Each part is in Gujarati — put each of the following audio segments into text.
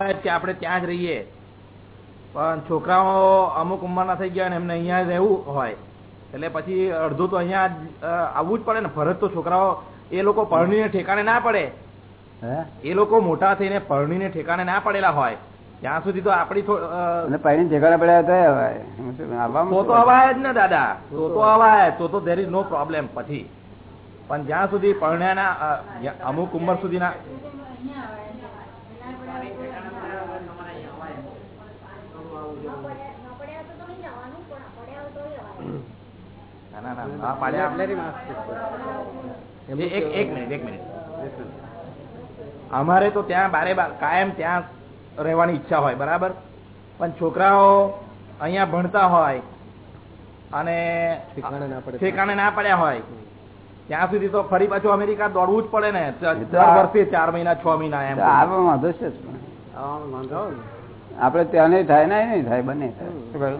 કે આપણે ત્યાં જ રહીએ. પણ છોકરાઓ અમુક ઉંમરના થઈ ગયા ને એમને અહીંયા રહેવું હોય. એટલે પછી અડધું તો અહીંયા આવવું જ પડે ને. ફરજ તો છોકરાઓ એ લોકો પરણીને ઠેકાણે ના પડે. એ લોકો મોટા થઈને પરણીને ઠેકાણે ના પડેલા હોય. ત્યાં સુધી તો આપણી અ, અને ઠેકાણા પડ્યા હતા તો તો અવાય જ ને દાદા. તો તો અવાય. તો તો ધેર ઇઝ નો પ્રોબ્લેમ પછી. પણ જ્યાં સુધી પરણ્યાના અમુક ઉંમર સુધીના ના ના ના પાડ્યા એક એક મિનિટ એક મિનિટ. અમારે તો ત્યાં બારે બાર કાયમ ત્યાં રહેવાની ઈચ્છા હોય બરાબર? પણ છોકરાઓ અહીંયા ભણતા હોય અને ઠેકાણે ના પડ્યા હોય ત્યાં સુધી તો ફરી પાછું અમેરિકા દોડવું જ પડે ને. દર વર્ષે ચાર મહિના છ મહિના એમ વાંધો છે. આપણે ત્યાં નહીં થાય ને નહીં થાય બંને થાય.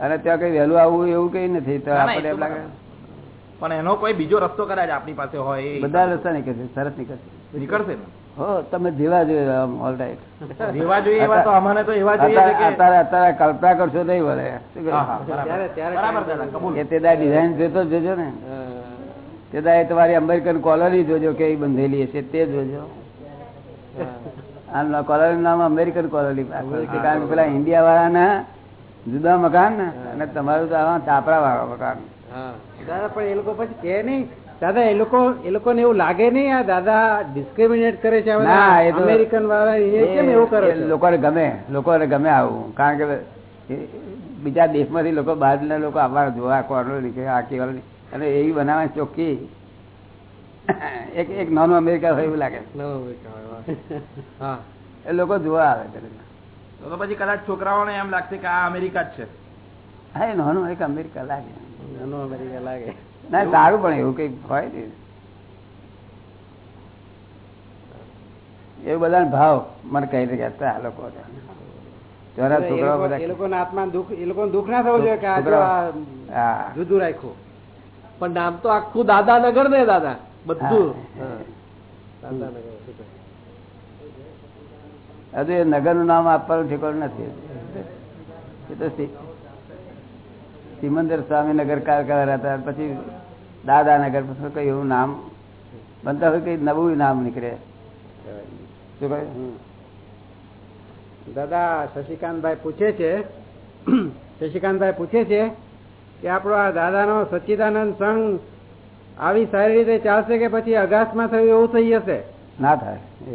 અને ત્યાં કઈ વહેલું આવવું એવું કઈ નથી તો આપણે એમ લાગે. પણ એનો કોઈ બીજો રસ્તો કદાચ આપણી પાસે હોય બધા રસ્તા નીકળશે સરસ નીકળશે. નીકળશે હો તમે જેવા જોઈએ ઓલ રાઈટ જેવા જોઈએ એવા તો અમને તો એવા જોઈએ કે અત્યારે અત્યારે કલ્પના કરશો નહીં. વળે એ તે દા ડિઝાઇન જોતો જોજો ને. તે દા એ તમારી અમેરિકન કોલોની જોજો કેવી બંધેલી હશે તે જોજો. આમ કોલોની નામ અમેરિકન કોલોની કારણ કે પેલા ઇન્ડિયા વાળાના જુદા મકાન ને અને તમારું તો આવા તાપરા વાળા મકાન. દાદા પણ એ લોકો પછી કે નહીં. દાદા એ લોકો એ લોકોને એવું લાગે નહીં આ દાદા ડિસ્ક્રિમિનેટ કરે છે અમેરિકન વાળા કેમ એવું કરે લોકોને ગમે લોકોને ગમે આવું. કારણ કે બીજા દેશમાંથી લોકો બહારના લોકો આવવા જોવા કોર્નર કે આ કેવલ અને એવી બનાવે ચોખ્ખી એક એક નોન અમેરિકા હોય એવું લાગે. એ લોકો જોવા આવે તો તો પછી કદાચ છોકરાઓને એમ લાગશે કે આ અમેરિકા જ છે. હા એ નાનું એક અમેરિકા લાગે. નાનું અમેરિકા લાગે. ના સારું પણ એવું કઈ હોય ને એવું બધા ભાવ મને કહી રહ્યા હતા આ લોકો. ચોરા છોકરાઓ બધા એ લોકોના આત્મા દુઃખ એ લોકોને દુઃખ ના થવું જોઈએ કે જુદું રાખ્યું. પણ નામ તો આખું દાદાનગર ને દાદા બધું. દાદાનગર હજુ એ નગરનું નામ આપવાનું ઠેકાણું નથી. એ તો સિમંદર સ્વામી નગર કારકાર હતા પછી દાદાનગર પછી કઈ એવું નામ? બનતા હોય કઈ નવું નામ નીકળે? શું કહ્યું દાદા શશિકાંતભાઈ પૂછે છે શશિકાંતભાઈ પૂછે છે કે આપણો આ દાદાનો સચ્ચિદાનંદ સંઘ આવી સારી રીતે ચાલશે કે પછી અગાસમાં થયું એવું થઈ જશે ના થાય. એ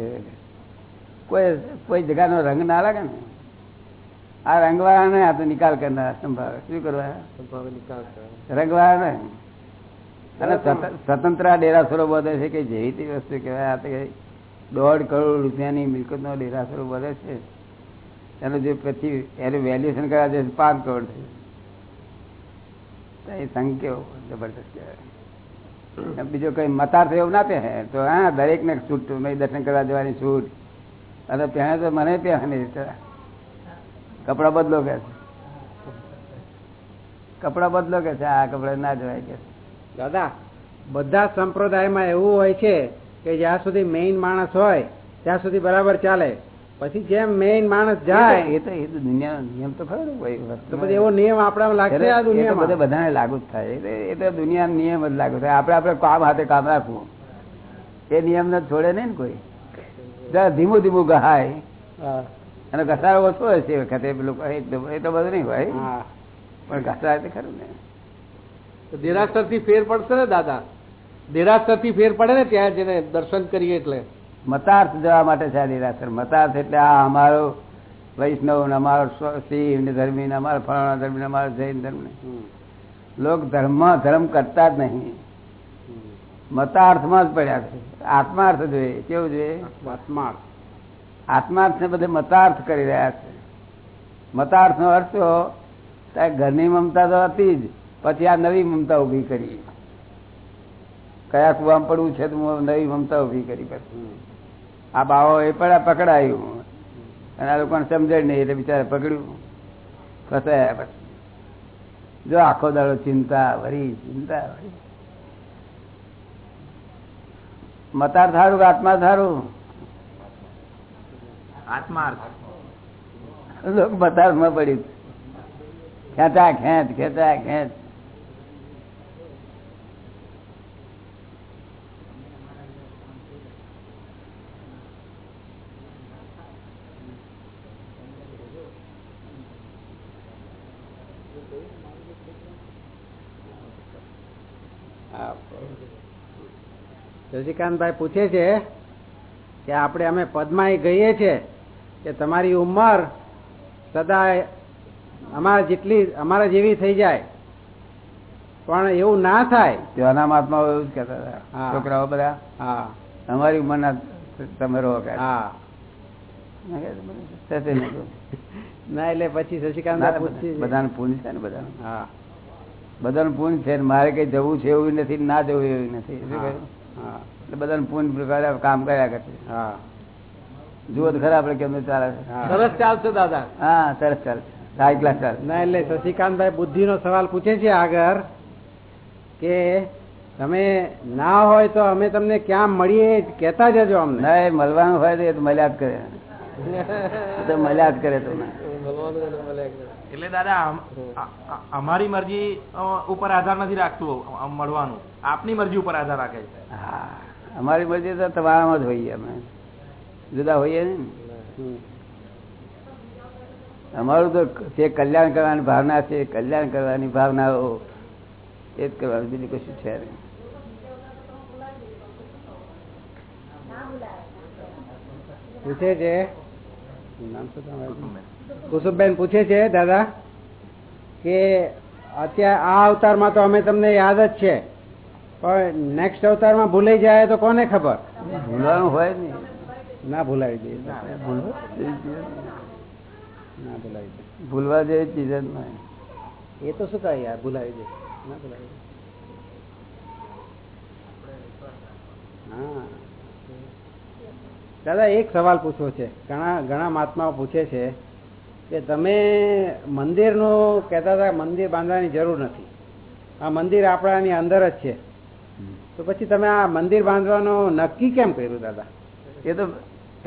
કોઈ કોઈ જગાનો રંગ ના લાગે ને? આ રંગવાળાને આ તો નિકાલ કરનાર સંભાવે. શું કરવા? સંભાવે નિકાલ કરે. રંગવાળા ને અને સ્વત- સ્વતંત્ર ડેરાસરો બધે છે કે જેવી તે વસ્તુ કહેવાય? આ તો દોઢ કરોડ રૂપિયાની મિલકતનો ડેરાસરો બધે છે. એનું જે પછી એનું વેલ્યુએશન કરાવે છે પાંચ કરોડ છે. એ સંઘ કેવો જબરદસ્ત કહેવાય. બીજો કઈ મતાર્થ એવું ના તે તો હા દરેક ને છૂટ મેં દર્શન કરવા જવાની છૂટ. અને ત્યાં તો મને પહેરે કપડા બદલો કે છે? કપડા બદલો કે છે? આ કપડા ના જવાય કે દાદા બધા સંપ્રદાયમાં એવું હોય છે કે જ્યાં સુધી મેઇન માણસ હોય ત્યાં સુધી બરાબર ચાલે. પછી જેમ મેઇન માણસ જાય એ તો એ તો દુનિયાનો નિયમ તો ખરો પછી એવો નિયમ આપણા લાગશે આ દુનિયા બધે બધાને લાગુ જ થાય. એ તો દુનિયાનો નિયમ જ લાગુ થાય. આપણે આપણે કામ હાથે કામ રાખવું. એ નિયમ ને છોડે નહીં ને કોઈ. જરા ધીમું ધીમું ગહાય. અને ઘસારો ઓછો હોય છે વખતે પેલું એ તો એ તો બધું નહીં હોય. હા. પણ ઘસાય તો ખરું ને. દેરાસરથી ફેર પડશે ને દાદા? દેરાસરથી ફેર પડે ને ત્યાં જઈને દર્શન કરીએ એટલે? મતાર્થ જવા માટે છે આ નિરાશર મતાર્થ એટલે આ અમારો વૈષ્ણવ ને અમારો શિવ ને ધર્મી ને અમારો ફલાણા ધર્મી ને અમારો જૈન ધર્મ ને. લોક ધર્મ ધર્મ કરતા જ નહીં. મતાર્થમાં જ પડ્યા છે. આત્માર્થ જોઈએ કેવું જોઈએ? આત્માર્થ. આત્માર્થ ને બધે મતાર્થ કરી રહ્યા છે. મતાર્થ નો અર્થ તો ઘરની મમતા તો હતી જ પછી આ નવી મમતા ઊભી કરી. કયા કુવામાં પડવું છે તો હું નવી મમતા ઊભી કરી પછી. આ બાવો એ પણ પકડાયું. અને આ લોકોને સમજણ નહીં એટલે બિચારા પકડ્યું. ફસાયા પછી. જો આખો દાડો ચિંતા વરી ચિંતા વરી મતાર થારું કે આત્મા થારું આત્મા મતાર બતાવમાં પડ્યું ખેંચા ખેંચ ખેંચા ખેંચ. હા. શશિકાંતભાઈ પૂછે છે કે આપણે અમે પદ્માય ગઈએ છે કે તમારી ઉંમર સદા અમારા જેટલી અમારા જેવી થઈ જાય. પણ એવું ના થાય. ત્યાંના મહાત્મા એવું જ કહેતા હતા. છોકરાઓ બધા હા. અમારી ઉંમરના તમે રહો હા. ના એટલે પછી શશિકાંત બધાને. પૂન છે ને બધાનું. હા. બધાનું પૂન છે મારે કઈ જવું છે એવું નથી ના જવું એવું નથી. શું કહ્યું? હા. એટલે બધાનું પૂન પ્રકારે કામ કર્યા કરશે. હા. જુઓ ખરા આપણે કેમનું ચાલે સરસ ચાલશે દાદા. હા સરસ ચાલે છે ક્લાસ ચાલે ના એટલે શશિકાંતભાઈ બુદ્ધિનો સવાલ પૂછે છે આગળ કે તમે ના હોય તો અમે તમને ક્યાં મળીએ કેતા જજો અમને. ના મળવાનું હોય તો એ તો મળ્યા જ કરે તો. મળ્યા જ કરે. તો એટલે દાદા અમારી મરજી ઉપર આધાર નથી રાખતું મળવાનું. આપની મરજી ઉપર આધાર રાખે છે. અમારી મરજી તો તમારામાં જ હોઈએ અમે. જુદા હોઈએ ને? અમારું તો જે કલ્યાણ કરવાની ભાવના છે કલ્યાણ કરવાની ભાવનાઓ એ જ કરવાનું બીજું કશું છે નહીં. પૂછે છે? નામ શું તમારું? કુસુમબેન પૂછે છે દાદા કે અત્યારે આ અવતારમાં તો અમે તમને યાદ જ છે પણ નેક્સ્ટ અવતારમાં ભૂલાઈ જાય તો કોને ખબર? ભૂલવાનું હોય ને. ના ભૂલાવી દે ચીજ ના ભૂલાવી દે ભૂલવા જેવી ચીજ જ નહીં. એ તો શું કહે યાર ભૂલાવી દે ના ભૂલાવી દે હા. દાદા એક સવાલ પૂછવો છે. ઘણા ઘણા મહાત્માઓ પૂછે છે કે તમે મંદિરનું કહેતા હતા, મંદિર બાંધવાની જરૂર નથી. આ મંદિર આપણાની અંદર જ છે. તો પછી તમે આ મંદિર બાંધવાનું નક્કી કેમ કર્યું દાદા? એ તો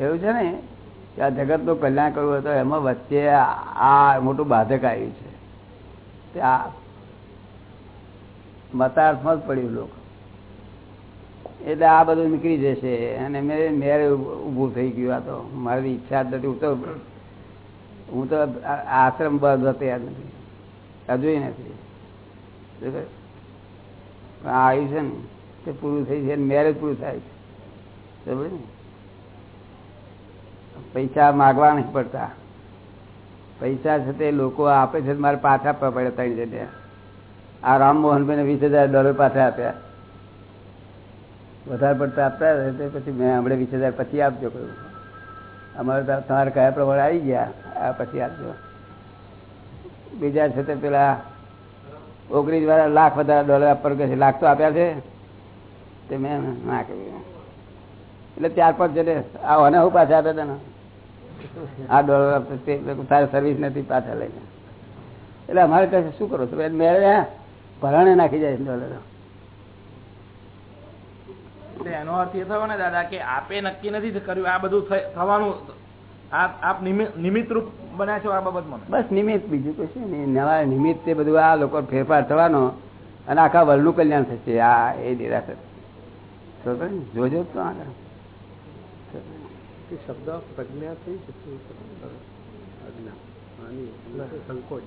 એવું છે ને કે આ જગતનું કલ્યાણ કરવું હોય તો એમાં વચ્ચે આ- આ મોટું બાધક આવ્યું છે. તે આ મતાર્થમાં જ પડ્યું લોકો. એટલે આ બધું નીકળી જશે. અને મેં મેરે ઊભું થઈ ગયું. આ તો મારી ઈચ્છા જ નથી. હું તો હું તો આશ્રમ બંધ તૈયાર નથી. હજુ નથી. આ આવ્યું છે ને, તે પૂરું થઈ છે મેરેજ પૂરું થાય છે? પૈસા માગવા નહીં પડતા. પૈસા છે તે લોકો આપે છે મારે પાછા આપવા પડે ત્રણ જગ્યા આ રામમોહનભાઈને વીસ હજાર ડોલર પાછા આપ્યા. વધારે પડતા આપતા પછી મેં હમણાં વીસ હજાર પછી આપજો કહ્યું અમારે તમારે કયા પ્રમાણે આવી ગયા? આ પછી આપજો બીજા છે તે પેલા ઓગણીસ વાળા લાખ વધારે ડોલર આપવાનું કહે છે. લાખ તો આપ્યા છે. તે મેં ના કહ્યું. એટલે ચાર પાંચ જણે આ અને હું પાછા આપ્યા હતા આ ડોલર આપતો તારે સર્વિસ નથી પાછા લઈને. એટલે અમારે કહે શું કરો છો? મેળવ્યા ભરાણે નાખી જાય ડોલર. એનો અર્થ એ થયો ને દાદા કે આપે નક્કી નથી કર્યું આ બધું થવાનું આપ આપ નિમિત્ત રૂપ બન્યા છો આ બાબતમાં બસ નિમિત્ત બીજું કશું નહીં. નવા નિમિત્તે બધું આ લોકો ફેરફાર થવાનો અને આખા વર્લ્ડનું કલ્યાણ થશે. આ એ નિરાશર જોજો તો આગળ. શબ્દ પ્રજ્ઞા થઈ સંકોચ.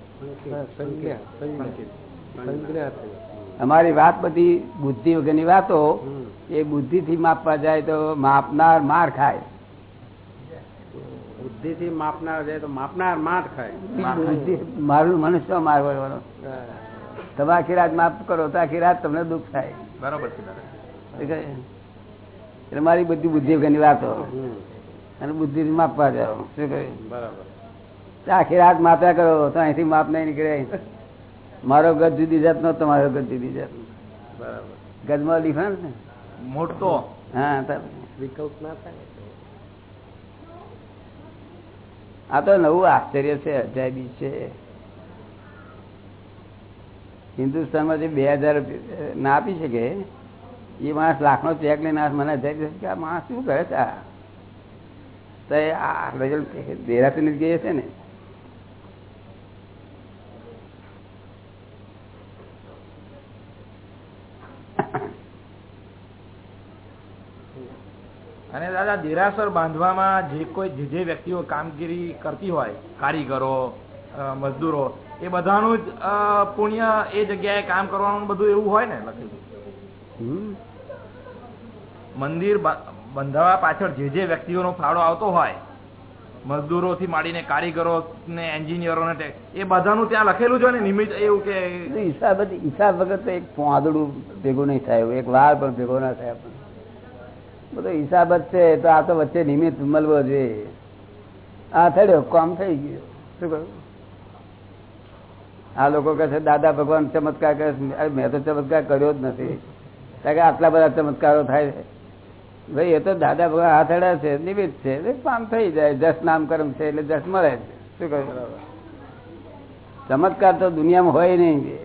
સંજ્ઞા સંજ્ઞા થઈ અમારી વાત બધી બુદ્ધિ વગરની વાતો એ બુદ્ધિ થી માપવા જાય તો માપનાર માર ખાય. બુદ્ધિથી માપનાર જાય તો માપનાર માર ખાય. બુદ્ધિ મારું મનુષ્ય માર વળવાનો તમે આખી રાત માફ કરો તો આખી રાત તમને દુઃખ થાય. બરોબર છે? એટલે મારી બધી બુદ્ધિ વગરની વાતો. અને બુદ્ધિ થી માપવા જાઓ. શું કહ્યું બરાબર. તો આખી રાત માપ્યા કરો તો અહીંથી માપ નહીં નીકળે. મારો ગજ જુદી જાતનો તમારો ગજ જુદી જાત બરાબર. ગજમાં ડિફરન્સ ને મોટો? હા વિકલ્પ ના થાય. આ તો નવું આશ્ચર્ય છે અજાયબી છે. હિન્દુસ્તાનમાં જે બે હજાર ના આપી શકે એ માણસ લાખનો ચેક લઈને મને અજાયબી છે કે આ માણસ શું કરે છે આ? તો એ આ રિઝલ્ટ દેરાસર જ ગઈ છે ને અને દાદા દેરાસર બાંધવામાં જે કોઈ જે જે વ્યક્તિઓ કામગીરી કરતી હોય કારીગરો મજદૂરો એ બધાનું જ પુણ્ય એ જગ્યાએ કામ કરવાનું બધું એવું હોય ને લખેલું મંદિર બંધાવા પાછળ જે જે વ્યક્તિઓનો ફાળો આવતો હોય મજદૂરોથી માંડીને કારીગરો ને એન્જિનિયરો ને એ બધાનું ત્યાં લખેલું છે ને નિમિત્ત એવું કે હિસાબ હિસાબ વગર તો એક પોંદડું ભેગું નહીં થાય એક વાર પણ ભેગો ના થાય. બધો હિસાબ જ છે તો આ તો વચ્ચે નિમિત્ત મળવો જોઈએ. આ થયો કામ થઈ ગયું. શું કહ્યું? આ લોકો કહે છે દાદા ભગવાન ચમત્કાર કરે છે. મેં તો ચમત્કાર કર્યો જ નથી. કારણ કે આટલા બધા ચમત્કારો થાય છે. ભાઈ એ તો દાદા ભગવાન હાથ અડ્યા છે નિમિત્ત છે. એટલે કામ થઈ જાય. જસ નામ કર્મ છે એટલે જસ મળે છે. શું કહ્યું? ચમત્કાર તો દુનિયામાં હોય નહીં.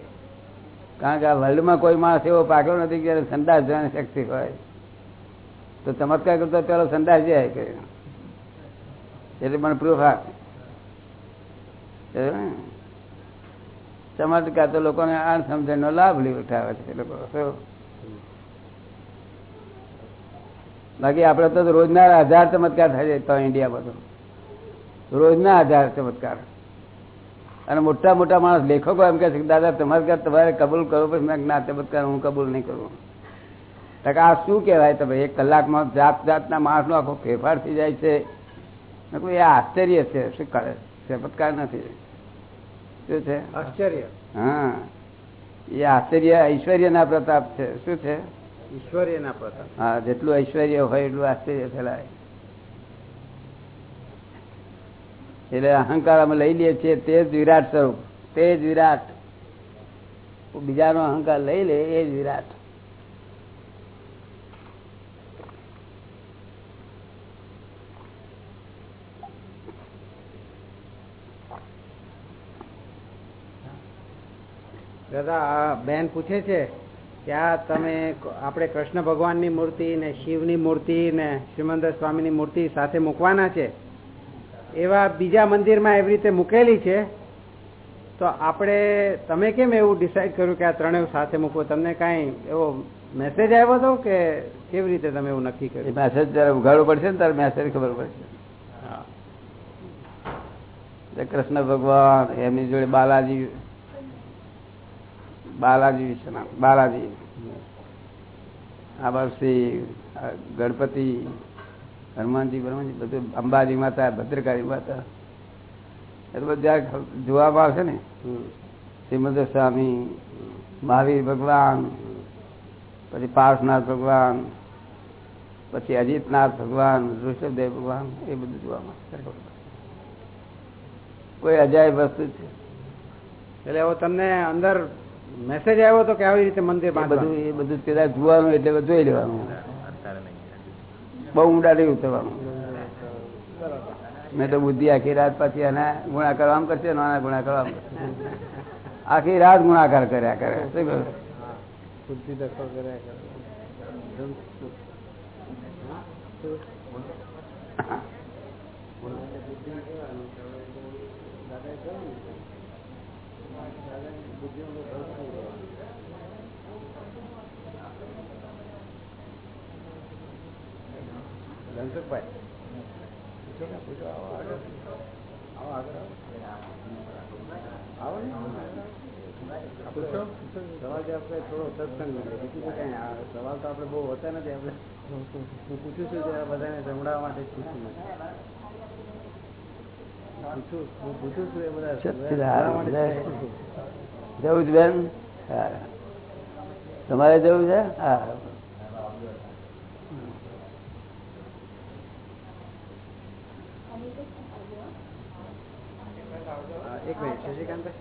કારણ કે આ વર્લ્ડમાં કોઈ માણસ એવો પાક્યો નથી કે સંદાસ જવાની શક્તિ હોય. તો ચમત્કાર કરતો પેલો સંદાસ જાય કે. એટલે મને પ્રૂફ આપે. ચમત્કાર તો લોકોને આ સમજણનો લાભ લઈ ઉઠાવે છે લોકો. બાકી આપડે તો રોજના હજાર ચમત્કાર થાય છે તો ઇન્ડિયામાં તો રોજના હજાર ચમત્કાર. અને મોટા મોટા માણસ લેખકો એમ કે છે દાદા ચમત્કાર તમારે કબૂલ કરો પછી મેં ના, ચમત્કાર હું કબૂલ નહીં કરું. આ શું કહેવાય તમે એક કલાકમાં જાત જાતના માણસનો આખો ફેરફાર થઈ જાય છે. એ આશ્ચર્ય છે. શું કરે ચમત્કાર નથી. શું છે? આશ્ચર્ય? હા. એ આશ્ચર્ય ઐશ્વર્યના પ્રતાપ છે. શું છે? ઈશ્વર્યના પ્રતાપ. હા જેટલું ઐશ્વર્ય હોય એટલું આશ્ચર્ય ફેલાય. એટલે અહંકાર અમે લઈ લઈએ છીએ તે જ વિરાટ સ્વરૂપ. તે જ વિરાટ. બીજાનો અહંકાર લઈ લે એ જ વિરાટ. દાદા આ બેન પૂછે છે કે આ તમે આપણે કૃષ્ણ ભગવાનની મૂર્તિ ને શિવની મૂર્તિ ને શ્રીમંદર સ્વામીની મૂર્તિ સાથે મૂકવાના છે. એવા બીજા મંદિરમાં એવી રીતે મૂકેલી છે. તો આપણે તમે કેમ એવું ડિસાઈડ કર્યું કે આ ત્રણેય સાથે મૂકવો? તમને કાંઈ એવો મેસેજ આવ્યો હતો કે કેવી રીતે તમે એવું નક્કી કર્યું? મેસેજ જયારે ઉઘાડવો પડશે ને ત્યારે મેસેજ ખબર પડશે. હા. કૃષ્ણ ભગવાન એમની જોડે બાલાજી બાલાજી વિશ્વનાથ બાલાજી. આ વર્ષથી ગણપતિ હનુમાનજી હનુમાનજી બધું અંબાજી માતા ભદ્રકાળી માતા એ તો બધું જોવામાં આવશે ને. શ્રીમદ સ્વામી મહાવીર ભગવાન પછી પાર્શનાથ ભગવાન પછી અજીતનાથ ભગવાન ઋષભદેવ ભગવાન એ બધું જોવામાં. કોઈ અજાય વસ્તુ છે. એટલે હવે તમને અંદર મેસેજ આવ્યો હતો કે આવી રીતે મંદિર એ બધું બાંધવાનું એ બધું પેલા જોવાનું એટલે જોઈ લેવાનું. અત્યારે નહીં બહુ ઊંડા નહીં ઉતરવાનું. મેં તો બુદ્ધિ આખી રાત પછી એના ગુણાકાર આમ કરશે ને આના ગુણાકાર આમ કરશે. આખી રાત ગુણાકાર કર્યા કરે. શું કહ્યું? બુદ્ધિ દખલ કર્યા કરે. ધનસુખભાઈ પૂછો ને, પૂછો, આવો આગળ. આવો આગળ આવો. આવો પૂછો, પૂછો. સવાલ જવાબ કઈ થોડો સત્સંગ મળે. બીજું તો કઈ સવાલ તો આપણે બહુ હોતા નથી આપણે હું પૂછું છું જરા બધાને સંભળાવવા માટે પૂછું છું. હું પૂછું છું એ બધા જવું જ છું. બેન. તમારે જવું છે હા હા, એક મિનિટ શશિકાંતભાઈ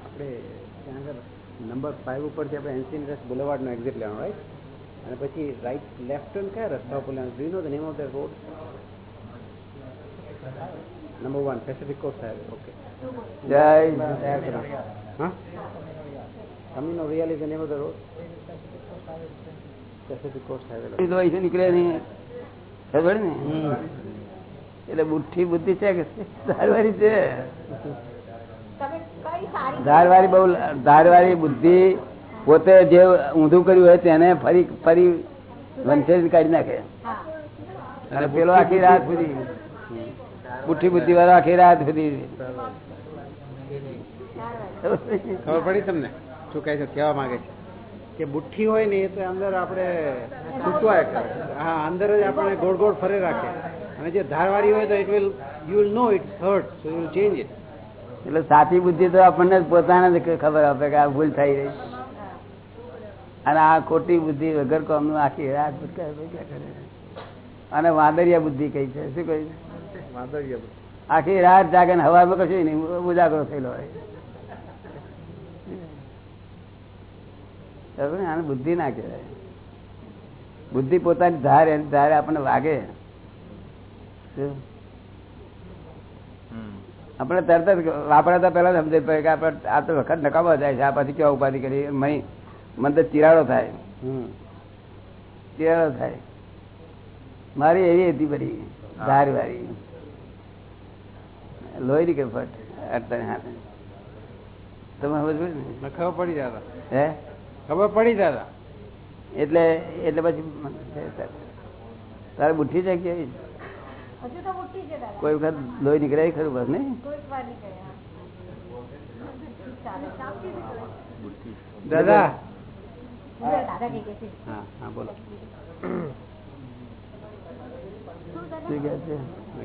આપણે ત્યાં આગળ નંબર ફાઇવ ઉપરથી આપણે એનસી રસ બુલેવાર્ડનો એક્ઝિટ લેવાનો રાઈટ અને પછી રાઈટ લેફ્ટ ટર્ન કયા રસ્તા ઉપર લેવાનું? Do know the name of the road number one Pacific Coast સાહેબ ઓકે જય હા coming real is the name of the road Pacific Coast highway નીકળે નહીં. ખબર ને? એટલે બુઠ્ઠી બુદ્ધિ છે કે ધારવારી છે. ધારવારી બહુ ધારવારી બુદ્ધિ પોતે જે ઊંધું કર્યું હોય તેને ફરી ફરી વંચે કાઢી નાખે. અને પેલો આખી રાત સુધી. બુઠ્ઠી બુદ્ધિ વાળો આખી રાત સુધી. ખબર પડી તમને? શું કહે છે કહેવા માંગે છે? કે બુઠ્ઠી હોય ને એ તો અંદર આપણે સૂચવાય કરે. હા અંદર જ આપણે ગોળ ગોળ ફરે રાખે. અને જે ધારવાળી હોય તો it will you will know it hurt so you will change it એટલે સાચી બુદ્ધિ તો આપણને પોતાને જ ખબર આપે કે આ ભૂલ થઈ રહી અને આ ખોટી બુદ્ધિ વગર કોમનું આખી રાત ભટકાય કરે? અને વાદરિયા બુદ્ધિ કઈ છે શું કહ્યું? આખી રાત જાગે ને હવામાં કશું નહીં ઉજાગરો થયેલો હોય? આને બુદ્ધિ ના કહેવાય. બુદ્ધિ પોતાની ધાર એની ધારે આપણને વાગે? આપણે તરત જ વાપરતા પહેલા જ પડે કે આપણે આ તો વખત નકામો જાય છે આ પછી કેવા ઉપાધિ કરી મહી મને તો ચિરાડો થાય. હમ. ચિરાડો થાય. મારી એવી હતી બધી ધાર વાળી લોહી ની કે ફટ અડતાની હાથે. તમે સમજ પડી ને? ખબર પડી જતા હે? ખબર પડી જતા એટલે એટલે પછી તારે બુઠ્ઠી છે કોઈ વખત લોહી નીકળે ખરું બસ નહીં? કોઈક વાર નીકળે હા. ચાલે શાંતિ દાદા. દાદા કઈ કે છે. હા હા બોલો. શું દાદા? શું કહે છે?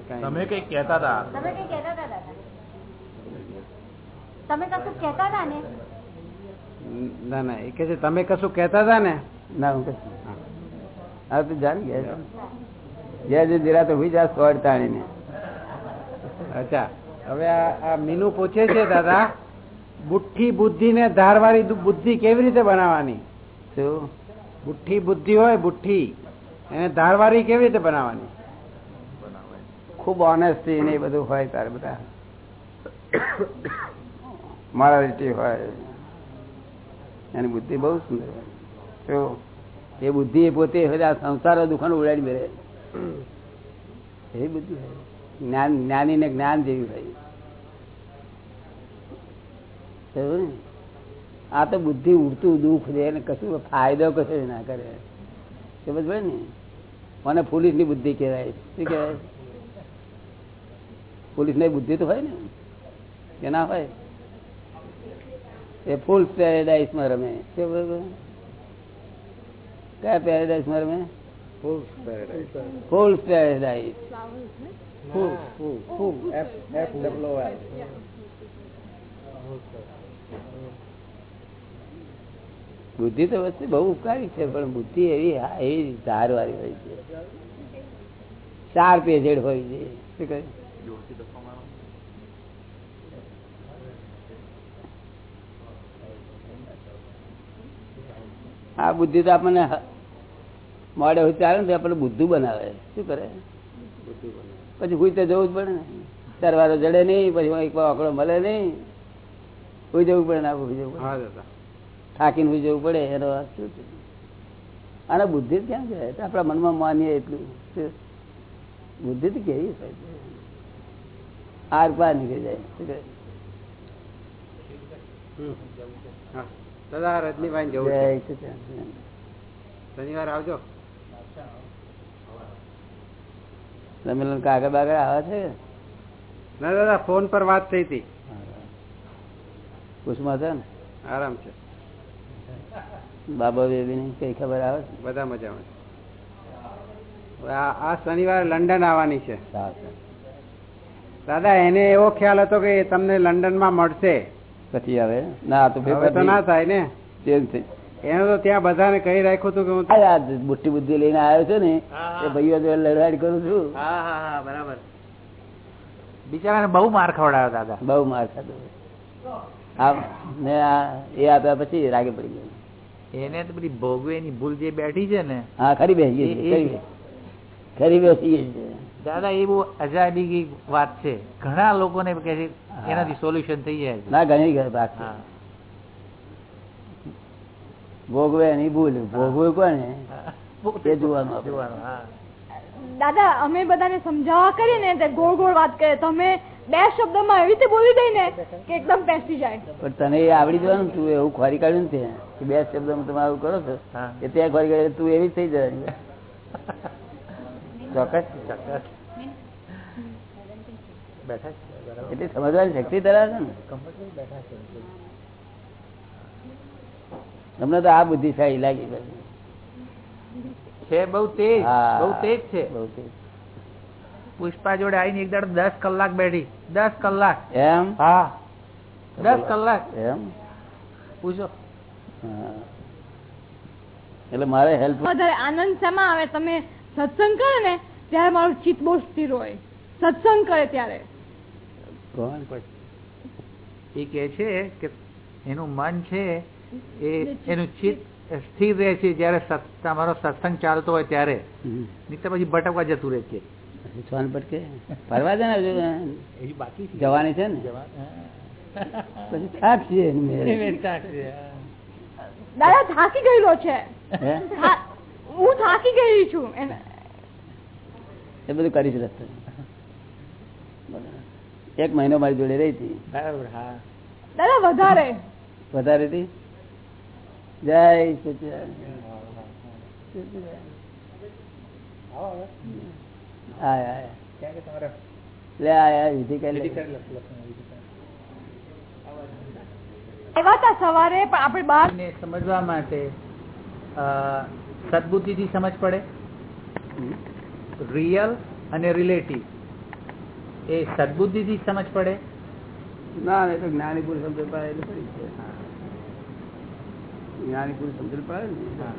કાંઈ તમે કઈ કહેતા હતા? તમે કઈ કહેતા હતા દાદા? તમે કશું કહેતા હતા ને? ના ના એ કે છે તમે કશું કહેતા હતા ને? ના હું કશું હા. તું જાણી ગયા જ્યાં જરા તો હુઈ જા તાણીને. અચ્છા હવે આ મીનુ પૂછે છે દાદા બુઠ્ઠી બુદ્ધિ ને ધારવાળી બુદ્ધિ કેવી રીતે બનાવવાની? શું? બુઠ્ઠી બુદ્ધિ હોય બુઠ્ઠી એને ધારવાળી કેવી રીતે બનાવવાની? ખૂબ ઓનેસ્ટી ને એ બધું હોય તારે બધા. મોરાલિટી હોય. એની બુદ્ધિ બહુ સુંદર હોય. એ બુદ્ધિ પોતે સંસારો દુકાન ઉડાડી મેળે એવી બુદ્ધિ હોય જ્ઞાન જ્ઞાની ને જ્ઞાન જેવી હોય? આ તો બુદ્ધિ ઉડતું, દુઃખ દે અને કશું ફાયદો કશો ના કરે. સમજ પડે ને? મને પોલીસની બુદ્ધિ કહેવાય. શું કહેવાય? પોલીસની બુદ્ધિ તો હોય ને? કે ના હોય? એ ફૂલ પેરેડાઈસમાં રમે. કયા પેરેડાઈસમાં રમે? Fool paradise. Fool paradise fool fool fool F F W L બુદ્ધિ તો વસ્તુ બહુ ઉપકારી છે પણ બુદ્ધિ એવી એવી ધાર વાળી હોય છે. ચાર પેજેડ હોય છે. શું કહે? આ બુદ્ધિ તો આપણને મોડે હોય ચાલે ને આપણને બુદ્ધું બનાવે. શું કરે? પછી હુઈ તો જવું જ પડે ને. તરવારો જડે નહીં પછી એક આંકડો મળે નહીં. હુઈ જવું પડે ના હુઈ જવું થાકીને હુઈ જવું પડે એનો શું છે? અને બુદ્ધિ ક્યાં જાય આપણા મનમાં માનીએ એટલું. બુદ્ધિ તો કેવી આર પાર નીકળી જાય. શું કરે? દાદા રજનીભાઈ જવું. શનિવાર આવજો. સંમેલન કાગળ બાગળ આવે છે ના દાદા ફોન પર વાત થઈ હતી. કુસુમા છે ને? આરામ છે. બાબા બેબીની કઈ ખબર આવે છે? બધા મજામાં આ શનિવારે લંડન આવવાની છે. દાદા એને એવો ખ્યાલ હતો કે તમને લંડનમાં મળશે. પછી આવે ના તો ના થાય ને? ચેન્જ થઈ એને તો ત્યાં બધાને કહી રાખ્યું હતું કે હું બુટ્ટી બુદ્ધિ લઈને આવ્યો છે ને એ ભાઈઓ લડવાડ કરું છું. હા હા હા બરાબર. બિચારાને બહુ માર ખવડાવ્યો દાદા. બહુ માર ખાધો. ને એ આપ્યા પછી રાગે પડી ગયો. એને તો બધી ભોગવેની ભૂલ જે બેઠી છે ને હા ખરી બેસી ગઈ ખરી બેસી. ગઈ છે. દાદા એ બહુ અજાયબી વાત છે. ઘણા લોકોને કે છે એનાથી સોલ્યુશન થઈ જાય ના ઘણી વાત છે. ભોગવે એની ભૂલ ભોગવે કોને? તે જોવાનું. દાદા અમે બધાને સમજાવવા કરીએ ને ગોળ ગોળ વાત કરે. તમે બે શબ્દમાં એવી રીતે બોલી દઈ ને કે એકદમ બેસી જાય. પણ તને એ આવડી જવાનું તું એવું ખોરી કાઢ્યું ને ત્યાં કે બે શબ્દમાં તમે આવું કરો છો? કે ત્યાં ખોરી કાઢે તું એવી થઈ જાય ચોક્કસ બેઠા એટલે સમજવાની શક્તિ ધરાવે છે ને? બેઠા છે. તમને તો આ બુદ્ધિશાળી લાગી છે બહુ તેજ બહુ તેજ છે. બહુ તેજ. પુષ્પા જોડે આવીને એક દાડો દસ કલાક બેઠી. દસ કલાક. એમ? હા. દસ કલાક. એમ? પૂછો. એટલે મારે હેલ્પ વધારે આનંદ શેમાં આવે? તમે સત્સંગ કરે ને ત્યારે મારું ચિત્ત બહુ સ્થિર હોય. સત્સંગ કરે ત્યારે. કોણ? એ કે છે કે એનું મન છે એ એનું ચિત્ત સ્થિર રહે છે જયારે તમારો સત્સંગ ચાલતો હોય ત્યારે. હમ. પછી ભટકવા જતું રહે છે. પછી ફરવા દે ને બાકી જવાની છે ને? પછી થાક છે દાદા થાકી ગયેલો છે. હું? થાકી ગઈ છું. એને- એ બધું કરીશ રસ્તે. એક મહિનો મારી જોડે રહી હતી. બરાબર હા. દાદા વધારે. વધારે હતી? જય સવારે પણ આપણે ને સમજવા માટે અ, સદબુદ્ધિથી સમજ પડે. રિયલ અને રિલેટિવ એ સદબુદ્ધિ થી સમજ પડે. ના ના, એ તો જ્ઞાની પુરુષ સમજ પડે એટલે પડી જ જાય. જ્ઞાની પુરુષ સમજણ પડે ને?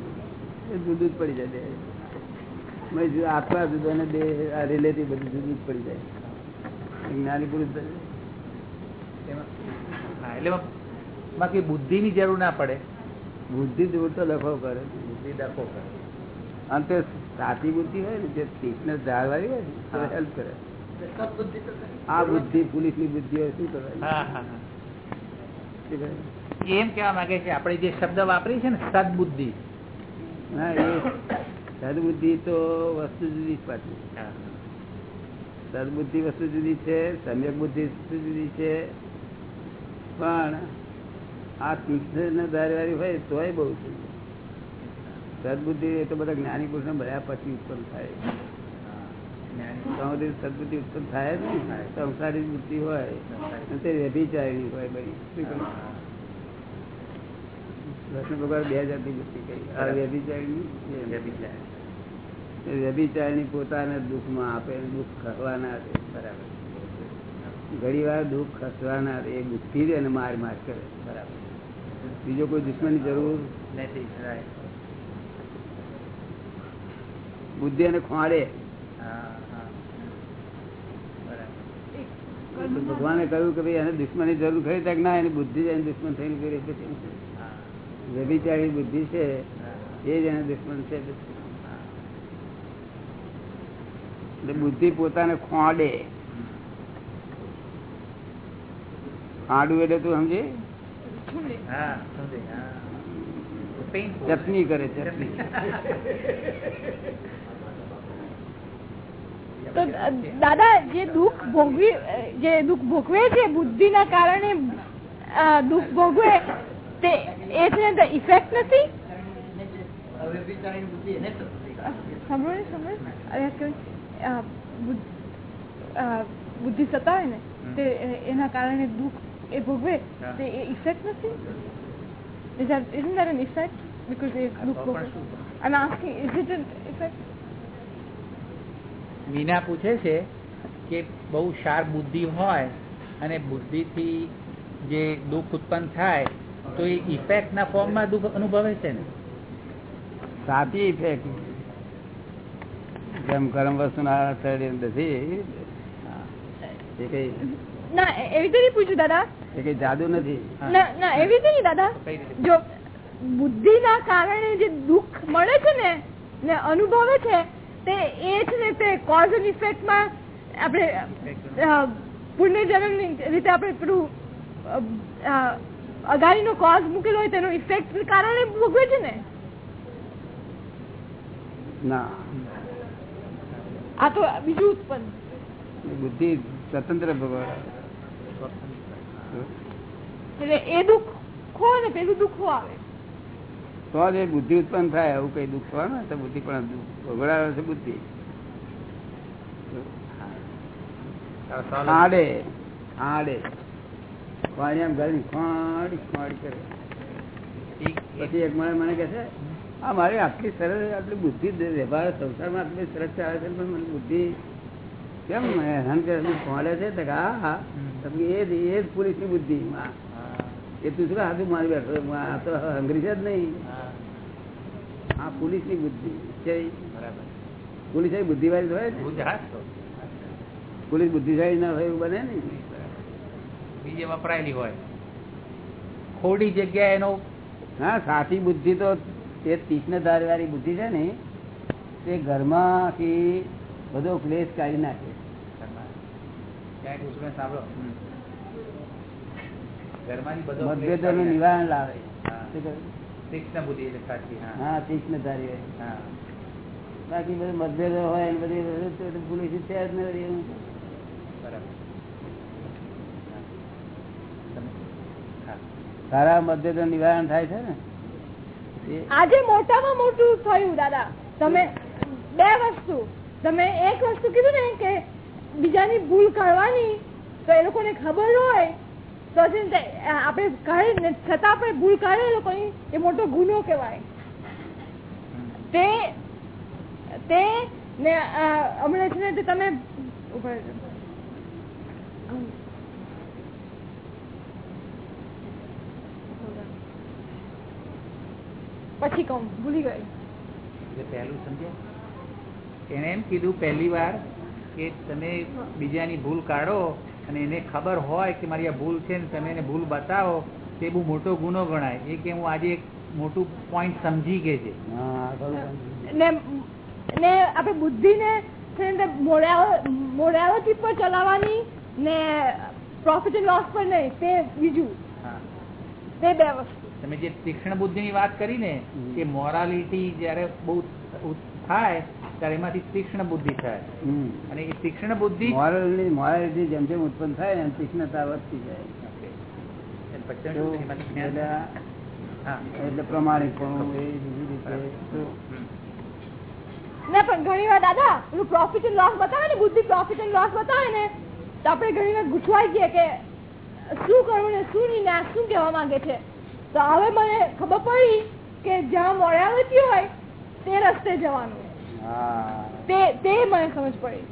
એ જુદું જ પડી જાય આત્મા જુદો ને દેહ આ રિલેટિવ બધું જુદું જ પડી જાય. જ્ઞાની પુરુષ એટલે બાકી બાકી બુદ્ધિની જરૂર ના પડે. બુદ્ધિ જરૂર તો લખો કરે. બુદ્ધિ લખો કરે. અને તે સાચી બુદ્ધિ હોય ને જે ફિટનેસ ધારવાળી હોય ને હેલ્પ કરે. આ બુદ્ધિ પોલીસની બુદ્ધિ હોય શું કરે હા હા હા. શું કરે? એમ કેવા માંગે છે આપણે જે શબ્દ વાપરી છે ને સદબુદ્ધિ. એ સદબુદ્ધિ તો વસ્તુ જુદી જ પાછી. સદબુદ્ધિ વસ્તુ જુદી છે સમ્યક બુદ્ધિ વસ્તુ જુદી છે. પણ આ તીક્ષ્ણ ધારવાળી હોય તોય બહુ છે. સદબુદ્ધિ એ તો બધા જ્ઞાની પુરુષને ભર્યા પછી ઉત્પન્ન થાય. સુધી સદબુદ્ધિ ઉત્પન્ન થાય જ નહીં. સંસારી બુદ્ધિ હોય તે વ્યભિચારી હોય બધી. કૃષ્ણ ભગવાન બે જાતની બુદ્ધિ કહી. આ વ્યભિચારી. એ વ્યભિચારની પોતાને દુઃખમાં આપે દુઃખ ખસવાના છે બરાબર. ઘણી વાર દુઃખ ખસવાના એ બુદ્ધિ જ એને માર માર કરે. બરાબર. બીજો કોઈ દુશ્મનની જરૂર? નથી. બુદ્ધિ એને ખોડે ભગવાને કહ્યું કે ભાઈ એને દુશ્મનની જરૂર ખરી તક ના એની બુદ્ધિ જ એને દુશ્મન થઈને કરી એટલે કેમ છે? હા. વ્યભિચારી બુદ્ધિ છે એ જ એને દુશ્મન છે એટલે બુદ્ધિ પોતાને ખોડે. ખાડું એટલે તું સમજી. ચટણી કરે ચટણી. તો દાદા જે દુઃખ ભોગવી જે દુઃખ ભોગવે છે બુદ્ધિના કારણે દુઃખ ભોગવે તે એ છે ને ઇફેક્ટ નથી? સાંભળો ને સાંભળો બુદ્ધ- બુદ્ધિ સતાવે ને તે એના કારણે દુઃખ એ ભોગવે તે એ ઇફેક્ટ નથી? Is that an effect? એ દુઃખ ભોગવે. અને આખી ઇઝ ઇટ effect? મીના પૂછે છે કે બહુ શાર્પ બુદ્ધિ હોય અને બુદ્ધિથી જે દુઃખ ઉત્પન્ન થાય તો એ ઇફેક્ટના ફોર્મમાં દુઃખ અનુભવે છે ને? સાચી ઇફેક્ટ જેમ ગરમ વસ્તુ ના શરીર નથી. એ કઈ ના એવી રીતે નહીં પૂછ્યું દાદા. એ કઈ જાદુ નથી. ના ના એવી રીતે નહીં દાદા. જો બુદ્ધિ ના કારણે જે દુઃખ મળે છે ને ને અનુભવે છે તે એ છે ને તે કોઝ એન્ડ ઇફેક્ટમાં આપણે અ, પુણ્ય રીતે આપણે પેલું અગાડીનો કોઝ મૂકેલો હોય તેનો ઇફેક્ટ કારણે ભોગવે છે ને? ના. આ તો બીજું ઉત્પન્ન. બુદ્ધિ સ્વતંત્ર ભગવાન. એટલે એ દુઃખ ખો ને પેલું દુઃખો આવે તો જ એ બુદ્ધિ ઉત્પન્ન થાય આવું કઈ દુઃખ થવાનું તો બુદ્ધિ પણ ભગવાડે છે બુદ્ધિ. ખાડે ખાડે. પાણી આમ ઘરની ખોડી ખોડી કરે. પછી એક મને મને કહે છે આ મારી આટલી સરસ આટલી બુદ્ધિ વ્યવહાર સંસારમાં આટલી સરસ ચાલે છે પણ મને બુદ્ધિ કેમ હેરાન કરે? છે ખોલે છે? તો હા એ જ એ જ પુરુષની બુદ્ધિ. હા. એ તું શું હાથું મારી બેઠો? આ તો હંગરી છે જ નહીં. હા. પોલીસની બુદ્ધિ છે. પોલીસ બુદ્ધિવાળી હોય ને. પોલીસ બુદ્ધિશાળી ના હોય એવું બને ને. બીજે વપરાયેલી હોય. ખોટી જગ્યાએ એનો હા સાચી બુદ્ધિ તો તે તીક્ષ્ણ ધાર વાળી બુદ્ધિ છે ને તે ઘરમાંથી બધો ક્લેશ કાઢી નાખે. સાંભળો. મતભેદો નું નિવારણ લાવે. હા. શું કહ્યું? તીક્ષ્ણ બુદ્ધિ હા. હા તીક્ષ્ણ ધારી હોય બાકી બધું મતભેદો હોય બધી પોલીસ જ નથી હા. સારા મતભેદો નિવારણ થાય છે ને? આજે મોટામાં મોટું થયું દાદા. તમે બે વસ્તુ. તમે એક વસ્તુ કીધું ને કે બીજાની ભૂલ કરવાની તો એ લોકોને ખબર હોય તો આપણે કાઢી છતાં આપણે ભૂલ એ લોકોની, એ મોટો ગુનો કહેવાય. તે ને હમણાં છે ને તમે પછી કહું, ભૂલી ગઈ. પહેલું સમજ્યા? એને એમ કીધું પહેલી વાર કે તમે બીજાની ભૂલ કાઢો અને એને ખબર હોય કે મારી આ ભૂલ છે ને તમે એને ભૂલ બતાવો તે બહુ મોટો ગુનો ગણાય. એ કે હું આજે એક મોટું પોઈન્ટ સમજી ગઈ છે. ને ને આપણે બુદ્ધિ ને છે ને મોરાવતી પર ચલાવવાની ને પ્રોફિટ એન્ડ લોસ પર નહીં તે બીજું. હા. તે બે વસ્તુ. તમે જે તીક્ષ્ણ બુદ્ધિ ની વાત કરી ને કે મોરાલિટી જયારે બહુ થાય ત્યારે એમાંથી તીક્ષ્ણ બુદ્ધિ થાય. અને એ તીક્ષ્ણ બુદ્ધિ મોરલની મોરાલિટી જેમ જેમ ઉત્પન્ન થાય એમ તીક્ષ્ણતા વધતી જાય. Okay. અને પછી તો એમાંથી જ્ઞાન- એટલે પ્રમાણિક પણ એ બીજી રીતે ના પણ ઘણી વાર દાદા પેલું પ્રોફિટ એન્ડ લોસ બતાવે ને બુદ્ધિ પ્રોફિટ એન્ડ લોસ બતાવે ને તો આપણે ઘણી વાર ગુઠવાઈ જઈએ કે શું કરવું ને શું નહીં ને શું કહેવા માંગે છે? તો હવે મને ખબર પડી કે જ્યાં મોરાવતી હોય તે રસ્તે જવાનું. તે તે મને સમજ પડી.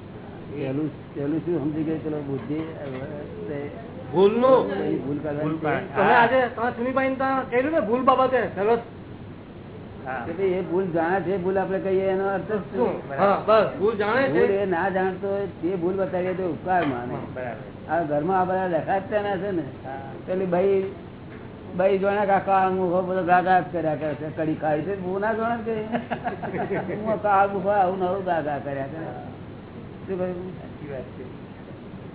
પેલું પેલું શું સમજી ગયું ચલો બુદ્ધિ તે ભૂલનું. ભૂલ. તમે આજે તમે સુનીભાઈ કહ્યું ને ભૂલ બાબતે કે એ ભૂલ જાણે છે ભૂલ આપડે કહીએ એનો અર્થ શું? બસ ભૂલ જાણે છે. એ ના જાણતો તે ભૂલ બતાવીએ તો ઉપકાર માને. આ ઘરમાં આ બધા લખાતા ના છે ને પેલી ભાઈ ભાઈ જોણે કાકા મુખો બધો ગાગા કર્યા કરે છે. કડી ખાય છે. બહુ ના જોણે કે? હું કાળ મુખો આવું નવું ગાગા કર્યા કરે. શું કહ્યું?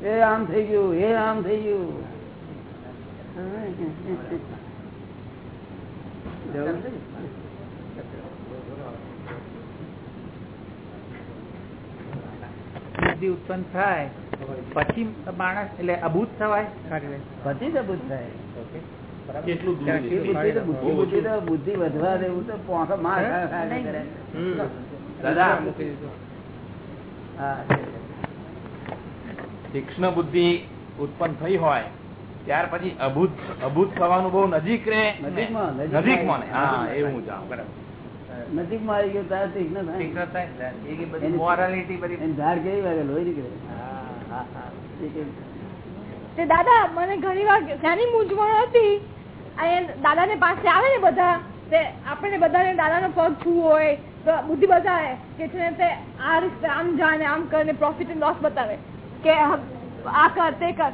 એ આમ થઈ ગયું એ આમ થઈ ગયું. બુદ્ધિ ઉત્પન્ન થાય પછી માણસ એટલે અભૂત થવાય. પછી જ અભૂત થાય. બુદ્ધિ વધવા દેવું તો માર દાદા. તીક્ષ્ણ બુદ્ધિ ઉત્પન્ન થઈ હોય ત્યાર પછી અભૂત અભૂત થવાનું બહુ નજીક રે નજીકમાં, નજીકમાં. નજીકમાં ને હા જાઉં બરાબર. નજીકમાં આવી ગયો તાર તીક્ષ્ણ થાય. એ ધાર કેવી વાગે? લોહી નીકળે. હા, હા, હા. એ કે તે દાદા મને ઘણી વાર ત્યાંની મૂંઝવણ હતી. અહીંયા દાદાને પાસે આવે ને બધા તે આપણે બધાને દાદાનો પગ છૂવો હોય તો બુદ્ધિ બતાવે કે છે તે આ રીતે આમ જાણે આમ કરીને પ્રોફિટ એન્ડ લોસ બતાવે. કે આ કર તે કર.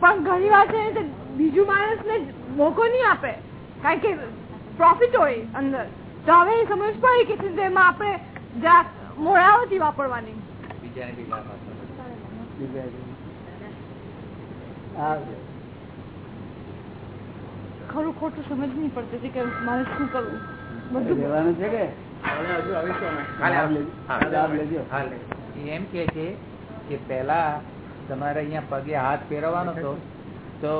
પણ ઘણી વાર છે ને તે બીજું માણસને મોકો નહીં આપે. કારણ કે પ્રોફિટ હોય અંદર. તો હવે એ સમજ પડી કે છે તેમાં આપણે જરાક મોડાઓથી વાપરવાની. બીજાને બી લાભ આપે. નીકળે છે. હા ખરું ખોટું સમજ નહીં પડતી કે મારે શું કરવું બધું લેવાનું છે કે એમ કે છે કે પેલા તમારે અહીંયા પગે હાથ ફેરવવાનો હતો તો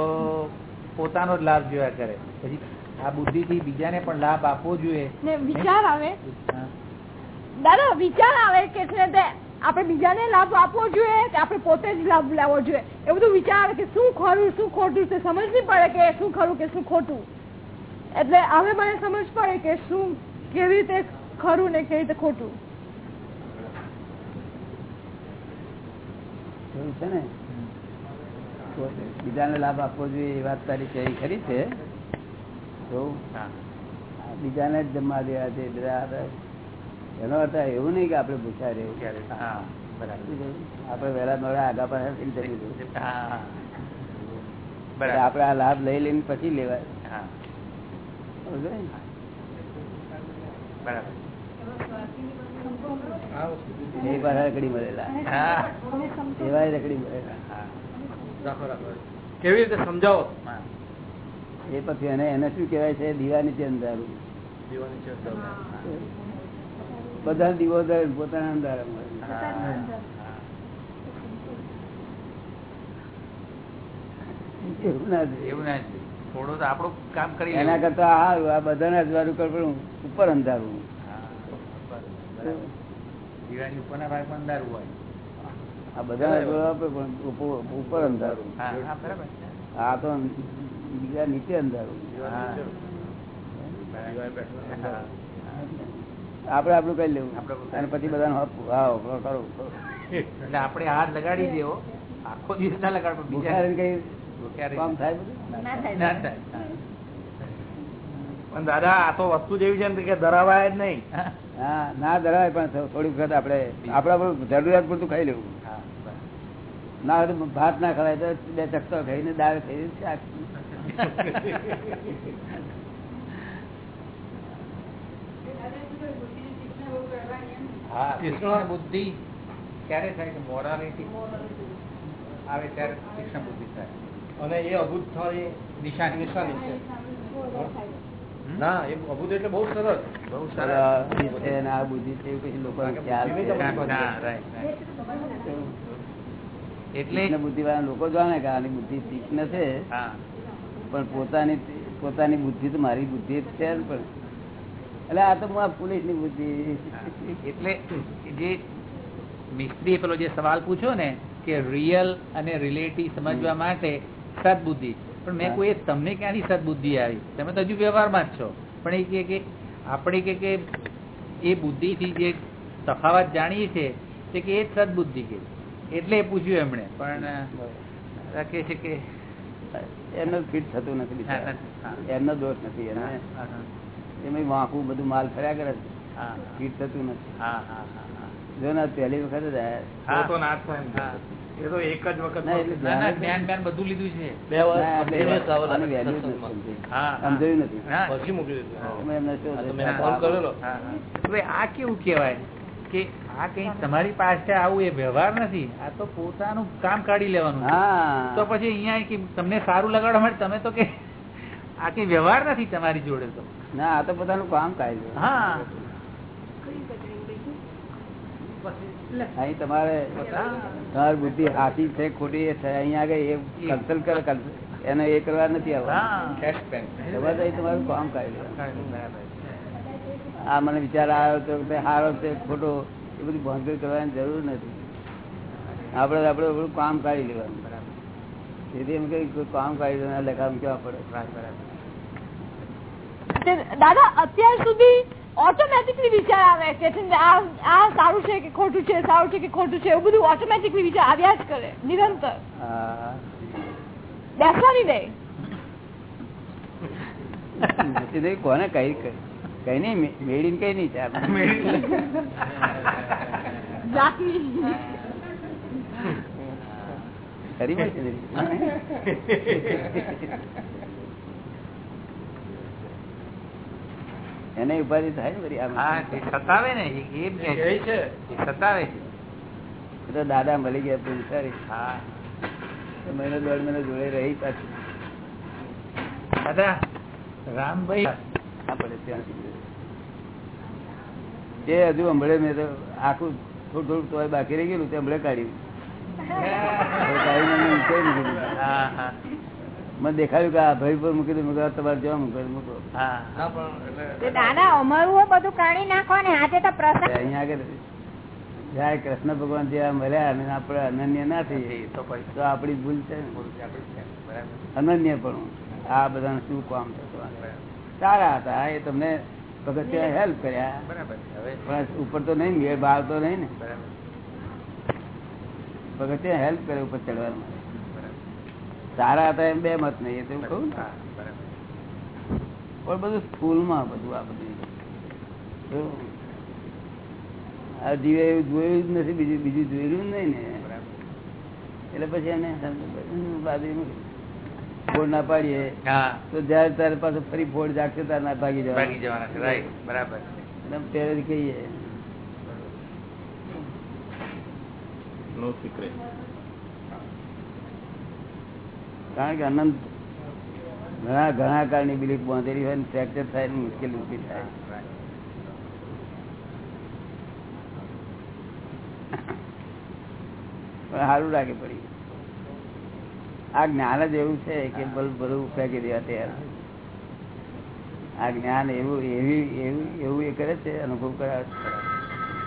પોતાનો જ લાભ જોયા કરે. પછી આ બુદ્ધિ થી બીજાને પણ લાભ આપવો જોઈએ. ને વિચાર આવે. દાદા વિચાર આવે કે આપણે બીજાને લાભ આપવો જોઈએ કે આપણે પોતે જ લાભ લેવો જોઈએ? એ બધું વિચાર કે શું ખરું શું ખોટું છે? સમજ નહીં પડે કે શું ખરું કે શું ખોટું. એટલે હવે મને સમજ પડે કે શું કેવી રીતે ખરું ને કેવી રીતે ખોટું. છે ને? બીજાને લાભ આપવો જોઈએ એ વાત તારી કઈ એ ખરી છે? બીજાને જ જમવા દેવા છે એનો અર્થ એવું નહીં કે આપણે ભૂખ્યા રહેવું ત્યારે હા બરાબર. આપણે વહેલા મોડા આગા પાછા બરાબર. આપણે આ લાભ લઈ લઈને પછી લેવાય. એ પાછા રખડી મળેલા. હા. એવા રખડી મળેલા. હા. રાખો રાખો. કેવી રીતે સમજાવો? એ પછી એને એને શું કહેવાય છે? દીવાની નીચે અંધારું. દીવાની છે બધા દીવો પોતાના અંધારામાં એવું ના એવું ના છે. તો આપણું કામ કરી એના કરતા આ આ બધાને અજવાળું કરવું ઉપર અંધારું હા. બરાબર. દિવાળી ઉપરના ભાગમાં અંધારું હોય. આ બધા પણ ઉપર- અંધારું હા. હા આ તો બીજા નીચે અંધારું હા. આપડે આપણું કઈ લેવું. અને પછી બધા કરો એટલે આપડે હાથ લગાડી દેવો. આખો દિવસ ના. હા. પણ દાદા આ તો વસ્તુ જેવી છે ને કે ધરાવાય જ નહીં. હા. ના ધરાય પણ થોડી વખત આપણે આપડા પર જરૂરિયાત પૂરતું ખાઈ લેવું. ના ભાત ના ખવાય તો બે ચક્કર ખાઈને દાળ ખાઈને શાક હા તીક્ષ્ણ બુદ્ધિ ક્યારે થાય કે મોરાલિટી આવે ત્યારે કૃષ્ણ બુદ્ધિ થાય. અને એ અભૂત થાય નિશાની નિશાની છે. ના એ અભૂત એટલે બહુ સરસ. બહુ સરસ. બુદ્ધિ આ બુદ્ધિ છે પછી right. એટલે બુદ્ધિ વાળા લોકો જાણે કે આની બુદ્ધિ તીક્ષ્ણ છે. હા. પણ પોતાની પોતાની બુદ્ધિ તો મારી બુદ્ધિ જ છે ને પણ એટલે આ તો હું પોલીસની બુદ્ધિ. એટલે જે મિસ્ત્રી પેલો જે સવાલ પૂછ્યો ને કે રિયલ અને રિલેટિવ સમજવા માટે સદબુદ્ધિ. પણ મેં કોઈ તમને ક્યાંથી સદબુદ્ધિ આવી? તમે તો હજુ વ્યવહારમાં જ છો. પણ એ કે આપણે કે કે એ બુદ્ધિથી જે તફાવત જાણીએ છીએ તે કે એ જ સદબુદ્ધિ કે. એટલે એ પૂછ્યું એમણે. પણ કે છે કે એમનો ફિટ થતું નથી. એમનો દોષ નથી એને. એમાં વાંકું બધું માલ ફર્યા કરે છે. ફીટ થતું નથી. હા, હા, હા, હા. જો ને પહેલી વખત જ. એ તો એક વખત બધું લીધું છે. સમજાયું. નથી. આ કેવું કેવાય કે આ કઈ તમારી પાસે આવું એ વ્યવહાર નથી. આ તો પોતાનું કામ કાઢી લેવાનું તો પછી અહીંયા કે તમને સારું લગાડવા માટે તમે તો કે આ કઈ વ્યવહાર નથી તમારી જોડે તો. ના આ તો પોતાનું કામ કાઢ્યું હા. અહીં તમારે તમારી બુદ્ધિ હાથી છે ખોટી છે અહીંયા આગળ એ કન્સલ્ટ કરે કન્સલ્ટ એને એ કરવા નથી આવવાનું. હા. કેશ પેન તમારે કામ કાઢી લેવાનું. આ મને વિચાર આવ્યો તો કે હારો છે ખોટો એ બધી ભણતર કરવાની જરૂર નથી. આપણે આપણે કામ કાઢી લેવાનું. બરાબર. તેથી એમ કઈ કામ કાઢી દેવાના લખામ કેવા પડે? બરાબર. દાદા અત્યાર સુધી ઓટોમેટિકલી વિચાર આવે કે છે ને આ સારું છે કે ખોટું છે સારું છે કે ખોટું છે એવું બધું ઓટોમેટિકલી વિચાર આવ્યા જ કરે નિરંતર. બેસવાની નહીં કોને કઈ કઈ કઈ નહીં મે- મેળીને કઈ નહીં ચાલે જાતની ખરી વાત છે ને? એને ઉપાધિ થાય ને બધી. તે સતાવે ને એ સતાવે છે. તો દાદા મળી ગયા પૂરી હા. મહિનો દોઢ મહિનો જોડે રહી પાછી. દાદા રામભાઈ ના પડે ત્યાં સુધી. એ હજુ હમણાં મેં તો આખું થોડું થોડું તોય બાકી રહી ગયેલું તે હમણે કાઢ્યું. કાઢીને મને દેખાયું કે આ ભાઈ પર મૂકી દઉં તમારે જવા મૂકો. મૂકો દાદા અમારું બધું કાઢી નાખો ને આજે તો પ્રસંગ અહીંયા આગળ જયારે કૃષ્ણ ભગવાન જેવા મળ્યા અને આપણે અનન્ય ના થઈ તો પછી. તો આપણી ભૂલ છે ને? બોલું છે આપણે છે. બરાબર. અનન્ય પણ આ બધા શું કામ થતું સારા હતા એ તમને પગથિયા હેલ્પ કર્યા. બરાબર હવે પણ ઉપર તો નહીં બહાર તો નહીં ને. બરાબર. પગથિયા હેલ્પ કરે ઉપર ચડવાનું. સારા હતા એમ બે મત નહીં એટલે હું કહું ને. પણ બધું સ્કૂલમાં બધું આ બધું. આ જીવે એવું જોયું જ નથી બીજું બીજું જોયેલું જ નહીં ને. એટલે પછી એને બાજુ ફોડ ના પાડીએ. તો જયારે તારે પાછું ફરી ફોડ જાગશે ત્યારે ના ભાગી ભાગી જવા જવાના રાઈટ બરાબર. પહેલેથી કહીએ. નો સિક્રેટ કારણ કે અનંત ઘણા ઘણા કાળની બિલીફ બાંધેલી હોય ને ફ્રેક્ચર થાય ને મુશ્કેલી ઊભી થાય. પણ સારું લાગે પડી. આ જ્ઞાન જ એવું છે કે ભલ બધું ફેંકી દેવા તૈયાર. આ જ્ઞાન એવું, એવી, એવું એવું એ કરે છે, અનુભવ કરાવે છે.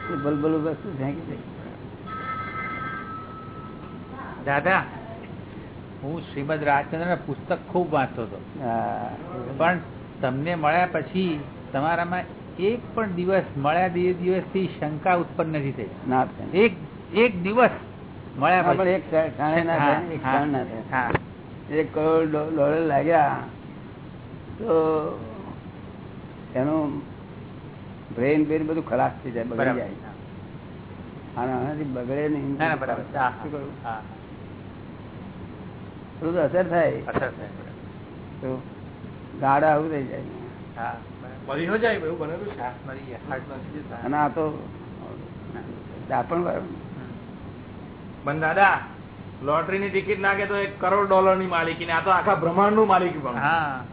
કે વસ્તુ ફેંકી દે. દાદા હું શ્રીમદ રાજચંદ્ર પુસ્તક ખૂબ વાંચતો હતો. પણ તમને મળ્યા પછી તમારામાં એક પણ દિવસ મળ્યા બે દિવસથી શંકા ઉત્પન્ન નથી થઈ. ના એક એક દિવસ મળ્યા પણ એક ક્ષણે ના એક કરોડ ડોલર લાગ્યા તો એનું બ્રેન બ્રેન બધું ખલાસ થઈ જાય બગડી જાય. અને બગડે નહીં. બરાબર. શું કરું? થોડું અસર થાય. અસર થાય તો ગાડા આવું થઈ જાય. છે. અને આ તો દાપણ પણ દાદા લોટરી ની ટિકિટ નાખે તો એક કરોડ ડોલરની માલિકી ને આ તો આખા બ્રહ્માંડનું માલિકી પણ. હા.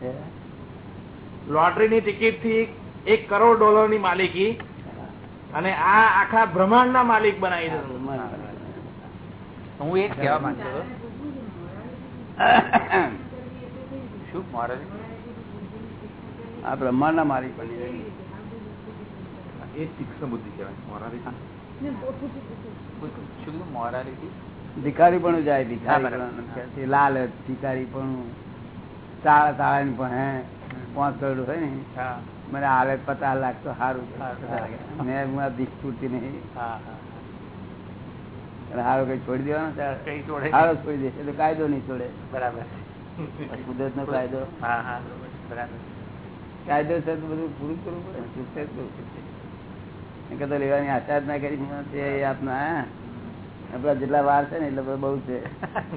લોટરી ની ટિકિટથી એક કરોડ ડોલરની માલિકી અને આ આખા બ્રહ્માંડ ના માલિક બનાવી દીધું. હું એ જ કહેવા માંગતો હતો. શું આ બ્રહ્માંડ ના મારી પણ એ તીક્ષ્ણ બુદ્ધિ કહેવાય. મોરાલિટી ભિખારી પણ જાય ભિખારી લાલચ ભિખારી પણ તાળા તાળા પણ હે. પાંચ કરોડ હોય ને. હા. મને હાલે પચાસ લાખ તો સારું. સારું. મેં હું આ દીક્ષ પૂરતી નહીં. હા હા. હારો કઈ છોડી દેવાનો હારો છોડી દે એટલે કાયદો નહીં છોડે. બરાબર. કુદરત નો કાયદો. કાયદો છે તો બધું પૂરું કરવું પડે. જ કરવું પડશે. લેવાની આશા જ ના કરી તે આપના આપડા જેટલા વાર છે ને એટલે બધું બહુ છે.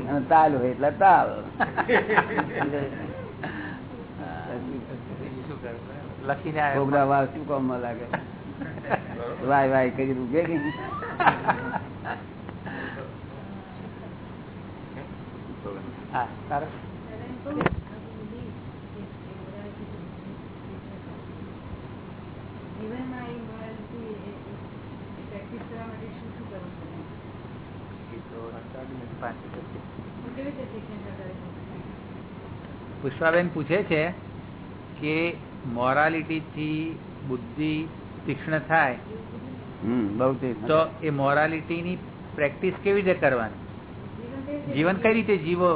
અને તાલ હોય એટલે તાલ. લખી લખીને છોકરા વાર શું કામમાં લાગે? વાય વાય કરી ઉભે હા સારું. પુષ્પાબેન પૂછે છે કે મોરાલિટી થી બુદ્ધિ તીક્ષ્ણ થાય હમ બહુ તે તો એ મોરાલિટી ની પ્રેક્ટિસ કેવી રીતે કરવાની? જીવન કઈ રીતે જીવો?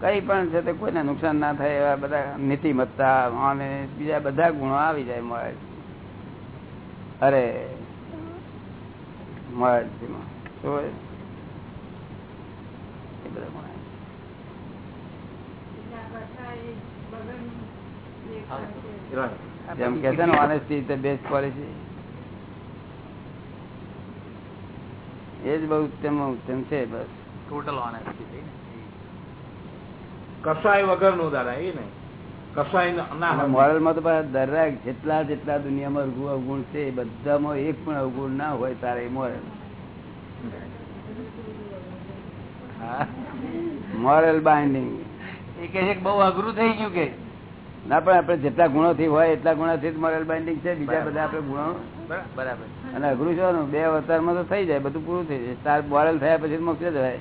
કઈ પણ છે તે કોઈને નુકસાન ના થાય એવા બધા નીતિમત્તા અને બીજા બધા ગુણો આવી જાય મોરાલ અરે આવે. જેમ કે છે ને ઓનેસ્ટી ધ બેસ્ટ પોલિસી એ જ બહુ ઉત્તમ ઉત્તમ છે બસ. ટોટલ ઓનેસ્ટી કસાય વગરનું દાદા એ ને કસાય ન- ના હોય. મોરલમાં તો દરેક જેટલા જેટલા દુનિયામાં અવગુણ અવગુણ છે એ બધામાં એક પણ અવગુણ ના હોય તારે એ મોરલ. હા. મોરલ બાઇન્ડિંગ એ કે બહુ અઘરું થઈ ગયું કે? ના પણ આપણે જેટલા ગુણોથી હોય એટલા ગુણોથી મોરલ બાઇન્ડિંગ છે બીજા બધા આપણે ગુણો. બરાબર. અને અઘરું છે ને બે અવતારમાં તો થઈ જાય બધું પૂરું થઈ જાય. તાર મોરલ થયા પછી મોક્ષ જવાય.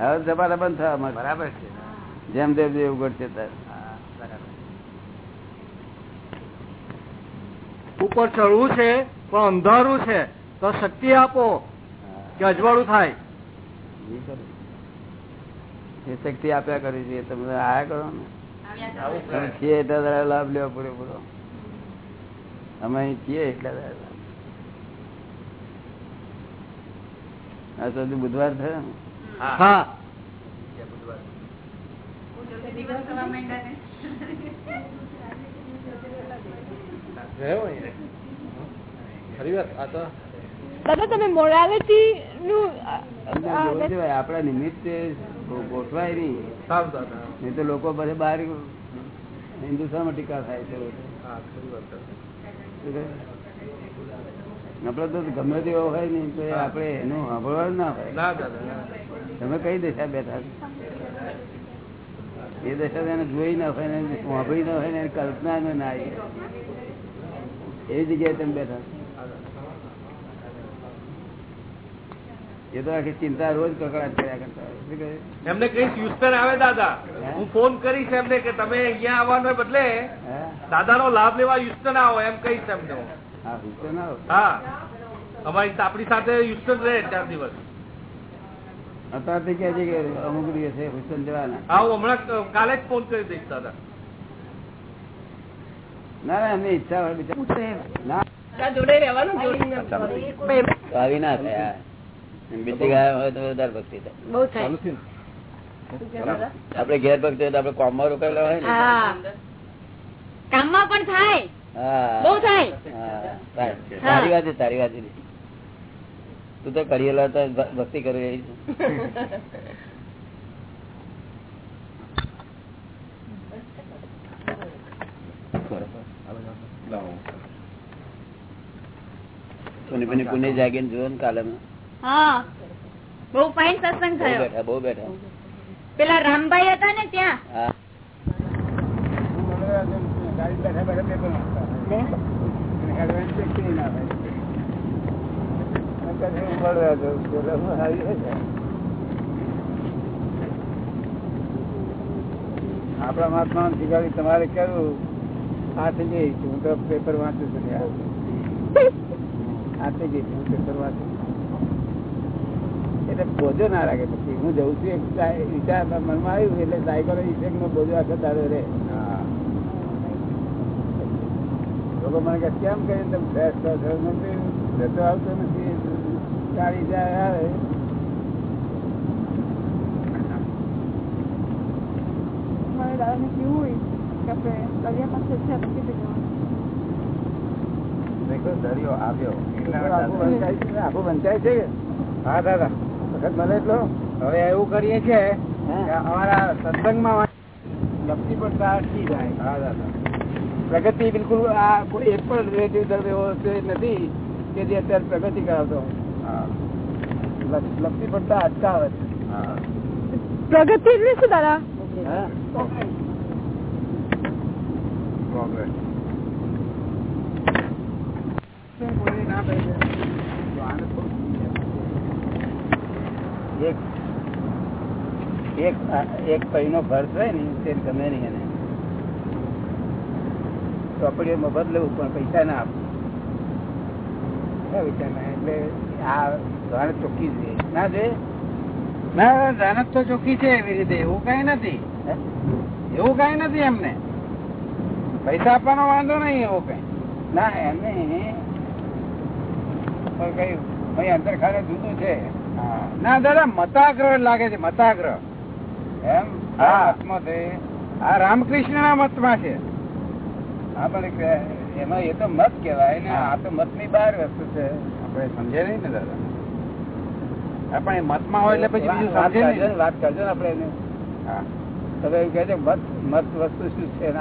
હવે જમાના બંધ થવા. બરાબર છે. જેમ તેમ એવું ઘટશે તાર ઉપર ચડવું છે પણ અંધારું છે. તો શક્તિ આપો કે અજવાળું થાય. એ શક્તિ આપ્યા કરી છે તમે આયા કરો ને. તમે છીએ એટલા લાભ લેવો પૂરેપૂરો. અમે અહીં છીએ એટલા આ તો બુધવાર થયો ને? હા. દાદા તમે મોરાલિટી નું. આપણા નિમિત્તે ગો- ગોઠવાય નહીં. તો લોકો પછી બહાર હિન્દુસ્તાનમાં ટીકા થાય છે આપડે તો ગમે તેવો હોય ને તો આપડે આપણે એનું સાંભળવા ના હોય. તમે કઈ દશા બેઠા એ દશા તો એને જોઈ ના હોય ને સાંભળી ના હોય ને કલ્પના ને આવી. એ જગ્યાએ તમે બેઠા છો. એ તો આખી ચિંતા રોજ કકડાટ કર્યા કરતા? એમને કઈ હ્યુસ્ટન આવે દાદા? હું? ફોન કરીશ એમને કે તમે અહીંયા આવવાને બદલે દાદા દાદાનો લાભ લેવા હ્યુસ્ટન આવો એમ કહીશ એમને હું. ના હા. અમારી આપણી સાથે હ્યુસ્ટન રહે ચાર દિવસ. અત્યારથી કહે છે કે અમુક દિવસે હુસ્તન જવાના. હા હું હમણાં કાલે જ ફોન કરી દઈશ દાદા. ના ના એમની ઈચ્છા હોય બિચારા. ના. તો આવી ના થયા. બીજી ગયા હોય તો વધારે ભક્તિ થાય. આપડે ઘેર ભક્તિ હોય તો આપડે કોમમાં રોકાયેલા હોય ને? કામમાં પણ થાય. હા. બહુ થાય. તારી વાત તારી વાત તું તો કરેલો તો ભક્તિ કરવી એવી છે. પુણ્ય પુણ્ય પુણ્ય જાગીને જુઓ ને કાલે હા. બહુ ફાઇન સત્સંગ થયો. બહુ બેઠા. પેલા રામભાઈ હતા ને ત્યાં? હા. આપણા મહાત્મા શીખવાડી તમારે કરવું હાથે જઈ હું તો પેપર વાંચું છું. હાથે જઈશ હું પેપર વાંચું એટલે બોજો ના રાખે. પછી હું જઉં છું એક વિચાર મનમાં આવ્યું એટલે સાયકલ ઇફેક્ટ નો બોજો આખો તારો રે લોકો મને કે કેમ કરીને તમે ફ્રેશ નથી જતો આવતો નથી ગાડી જાય આવે. દાદાને કેવું હોય કે આપણે દરિયા પાસે છે કીધું જવાનું. દરિયો આવ્યો. આખું વંચાય છે આખું વંચાય છે કે? હા દાદા. વખત મળે એટલો. હવે એવું કરીએ છીએ હે? અમારા સત્સંગમાં લપસી પણ સાચી જાય. હા દાદા પ્રગતિ બિલકુલ આ કોઈ એક પણ રિલેટિવ ધર્મ એવો નથી કે જે અત્યારે પ્રગતિ કરાવતો લપસી પડતા અટકાવે છે. પ્રગતિ એટલે શું દાદા? પ્રોગ્રેસ કોઈને ના કહી દે. તો આને થોડું એક પૈનો ફર્શ હોય ને, તે ગમે નહીં એને. ચોપડીઓ મફત લેવું, પણ પૈસા ના આપવું વિચાર ના એટલે આ ધોરણ ચોખ્ખી જ ના છે? ના દાનત તો ચોખ્ખી છે એવી રીતે. એવું કઈ નથી. એવું કઈ નથી એમને. પૈસા આપવાનો વાંધો નહીં એવો કઈ. ના, એમને. કઈ અહીં અંતર જુદું છે. ના દાદા મતાગ્રહ લાગે છે મતાગ્રહ. એમ. આ રામકૃષ્ણ ના મતમાં છે. હા પણ એમાં એ તો મત કેવાય ને આ તો મતની બહાર વસ્તુ છે. આપડે સમજે નઈ ને દાદા? હા, પણ એ મતમાં હોય એટલે પછી બીજું વાત સમજે કરજો નહીં. ને, વાત કરજો ને આપડે એને. હા. તમે એવું કહે છે મત મત વસ્તુ શું છે? ને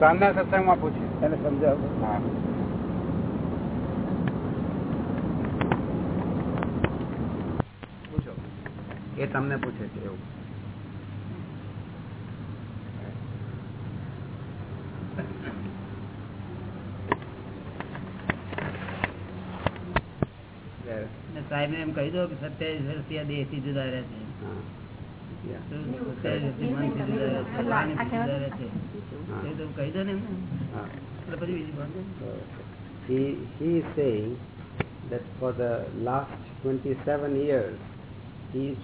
સાંજના સત્સંગમાં પૂછ્યું. એને સમજાવો. એ તમને પૂછે છે એવું. સાહેબ એમ કહી દો કે સત્યાવીસ વર્ષથી આ દેહથી જુદા રહે છે He, he is saying that for the last 27 years he is